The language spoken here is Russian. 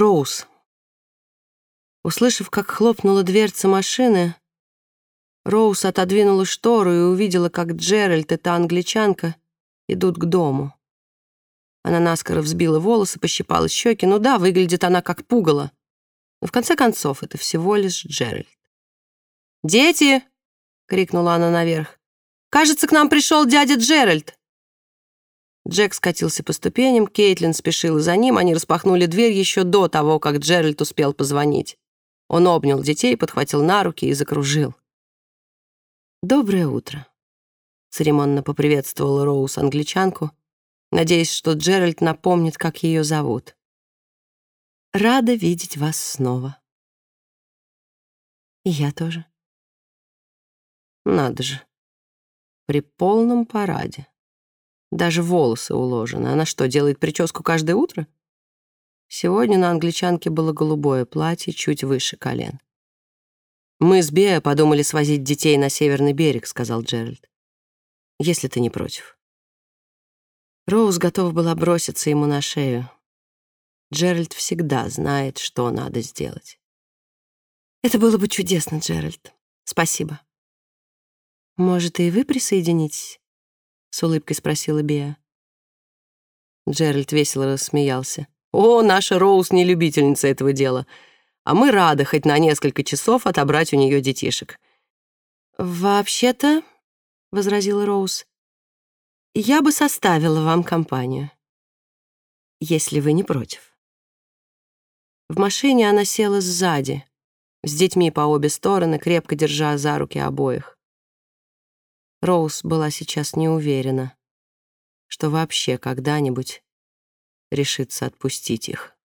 Роуз. Услышав, как хлопнула дверца машины, Роуз отодвинула штору и увидела, как Джеральд и та англичанка идут к дому. Она наскоро взбила волосы, пощипала щеки. Ну да, выглядит она как пугало. Но в конце концов это всего лишь Джеральд. «Дети!» — крикнула она наверх. «Кажется, к нам пришел дядя Джеральд!» Джек скатился по ступеням, Кейтлин спешила за ним, они распахнули дверь еще до того, как Джеральд успел позвонить. Он обнял детей, подхватил на руки и закружил. «Доброе утро», — церемонно поприветствовала Роуз англичанку, надеясь, что Джеральд напомнит, как ее зовут. «Рада видеть вас снова». «И я тоже». «Надо же, при полном параде». Даже волосы уложены. Она что, делает прическу каждое утро? Сегодня на англичанке было голубое платье, чуть выше колен. «Мы с Беа подумали свозить детей на северный берег», — сказал Джеральд. «Если ты не против». Роуз готова была броситься ему на шею. Джеральд всегда знает, что надо сделать. «Это было бы чудесно, Джеральд. Спасибо». «Может, и вы присоединитесь?» — с улыбкой спросила Беа. Джеральд весело рассмеялся. «О, наша Роуз не любительница этого дела, а мы рады хоть на несколько часов отобрать у нее детишек». «Вообще-то», — возразила Роуз, — «я бы составила вам компанию, если вы не против». В машине она села сзади, с детьми по обе стороны, крепко держа за руки обоих. Роуз была сейчас не уверена, что вообще когда-нибудь решится отпустить их.